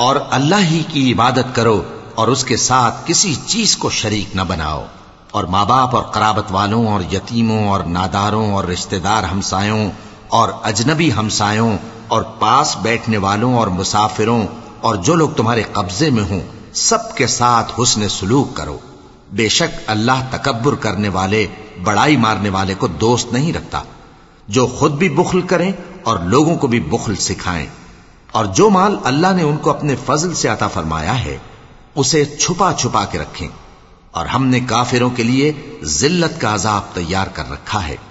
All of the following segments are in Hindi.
और अल्लाह ही की इबादत करो और उसके साथ किसी चीज को शरीक न बनाओ और माँ बाप और कराबत वालों और यतीमों और नादारों और रिश्तेदार हमसायों और अजनबी हमसायों और पास बैठने वालों और मुसाफिरों और जो लोग तुम्हारे कब्जे में हों, सबके साथ हुसन सलूक करो। बेशक अल्लाह तकबर करने वाले, बड़ाई मारने वाले को दोस्त नहीं रखता। जो खुद भी बुखल करें और लोगों को भी बुखल सिखाएँ। और जो माल अल्लाह ने उनको अपने फजल से अता फरमाया है, उसे छुपा छुपा के रखें। और हमने काफिरों के लिए जिल्लत का अजाब तैयार कर रखा है।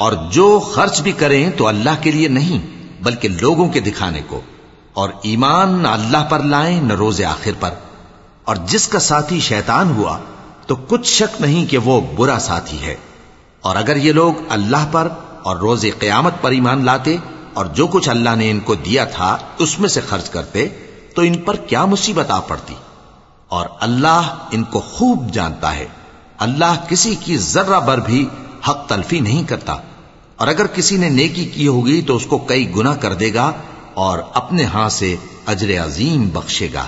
और जो खर्च भी करें तो अल्लाह के लिए नहीं बल्कि लोगों के दिखाने को और ईमान न अल्लाह पर लाएं न रोज आखिर पर और जिसका साथी शैतान हुआ तो कुछ शक नहीं कि वो बुरा साथी है और अगर ये लोग अल्लाह पर और रोजे क्यामत पर ईमान लाते और जो कुछ अल्लाह ने इनको दिया था, उसमें से खर्च करते तो इन पर क्या मुसीबत आ पड़ती? और अल्लाह इनको खूब जानता है। अल्लाह किसी की जर्रा भर भी हक तलफी नहीं करता। और अगर किसी ने नेकी की होगी तो उसको कई गुना कर देगा और अपने हाथ से अजर अजीम बख्शेगा।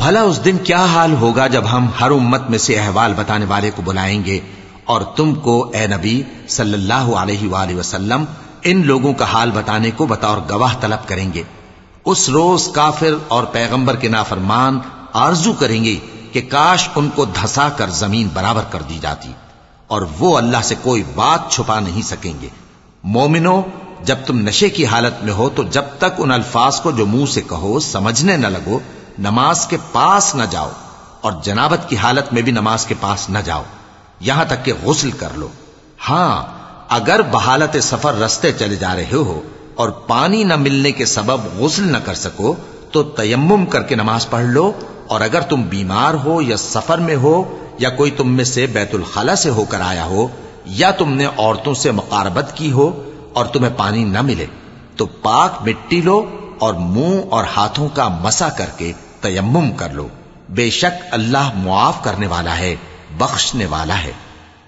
भला उस दिन क्या हाल होगा जब हम हर उम्मत में से अहवाल बताने वाले को बुलाएंगे और तुमको ए नबी सल्लल्लाहु अलैहि वसल्लम इन लोगों का हाल बताने को बतौर गवाह तलब करेंगे उस रोज काफिर और पैगंबर के नाफरमान आरज़ू करेंगे कि काश उनको धसा कर ज़मीन बराबर कर दी जाती और वो अल्लाह से कोई बात छुपा नहीं सकेंगे। मोमिनो, जब तुम नशे की हालत में हो तो जब तक उन अल्फाज को जो मुँह से कहो, समझने न लगो, नमाज़ के पास न जाओ और जनाबत की हालत में भी नमाज़ के पास न जाओ। यहाँ तक कि गुस्ल कर लो। हाँ, अगर बहालत सफ़र रस्ते चले जा रहे हो और पानी न मिलने के सबब गुस्ल न कर सको तो तयम्मुम करके नमाज़ पढ़ लो। और अगर तुम बीमार हो या सफ़र में हो, या कोई तुम में से बैतुल खला से होकर आया हो, या तुमने औरतों से मुकारबत की हो और तुम्हें पानी न मिले तो पाक मिट्टी लो और मुँह और हाथों का मसा करके तयम्मुम कर लो। बेशक अल्लाह मुआफ करने वाला है, बख्शने वाला है।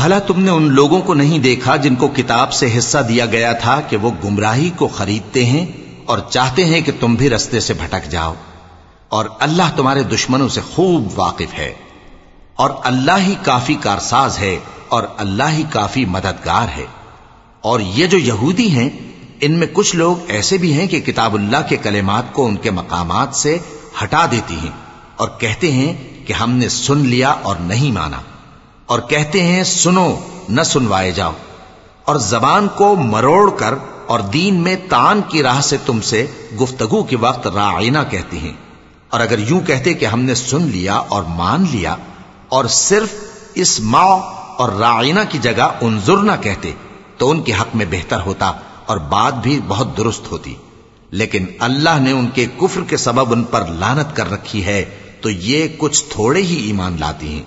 भला तुमने उन लोगों को नहीं देखा जिनको किताब से हिस्सा दिया गया था कि वो गुमराही को खरीदते हैं और चाहते हैं कि तुम भी रस्ते से भटक जाओ। और अल्लाह तुम्हारे दुश्मनों से खूब वाकिफ है। और अल्लाह ही काफ़ी कारसाज है और अल्लाह ही काफ़ी मददगार है। और ये जो यहूदी हैं, इनमें कुछ लोग ऐसे भी हैं कि किताबुल्लाह के कलेमात को उनके मकामात से हटा देती हैं और कहते हैं कि हमने सुन लिया और नहीं माना। और कहते हैं, सुनो, न सुनवाए जाओ। और जबान को मरोड़ कर और दीन में तान की राह से तुमसे गुफ्तगु के वक्त राइना कहती हैं। और अगर यूँ कहते कि हमने सुन लिया और मान लिया, और सिर्फ़ इस माओ और राइना की जगह उनजुर ना कहते तो उनके हक में बेहतर होता और बात भी बहुत दुरुस्त होती। लेकिन अल्लाह ने उनके कुफ्र के सबब उन पर लानत कर रखी है तो ये कुछ थोड़े ही ईमान लाती हैं।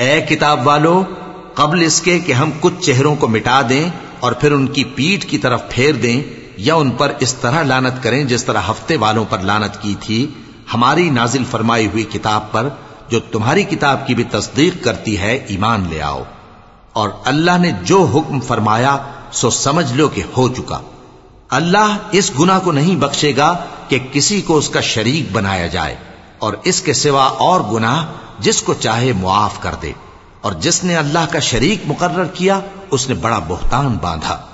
ए किताब वालों कबल इसके कि हम कुछ चेहरों को मिटा दें और फिर उनकी पीठ की तरफ फेर दें या उन पर इस तरह लानत करें जिस तरह हफ्ते वालों पर लानत की थी हमारी नाजिल फरमाई हुई किताब पर जो तुम्हारी किताब की भी तस्दीक करती है, ईमान ले आओ। और अल्लाह ने जो हुक्म फरमाया, सो समझ लो कि हो चुका। अल्लाह इस गुना को नहीं बख्शेगा कि किसी को उसका शरीक बनाया जाए, और इसके सिवा और गुनाह जिसको चाहे मुआफ कर दे। और जिसने अल्लाह का शरीक मुकर्र किया, उसने बड़ा बोहतान बांधा।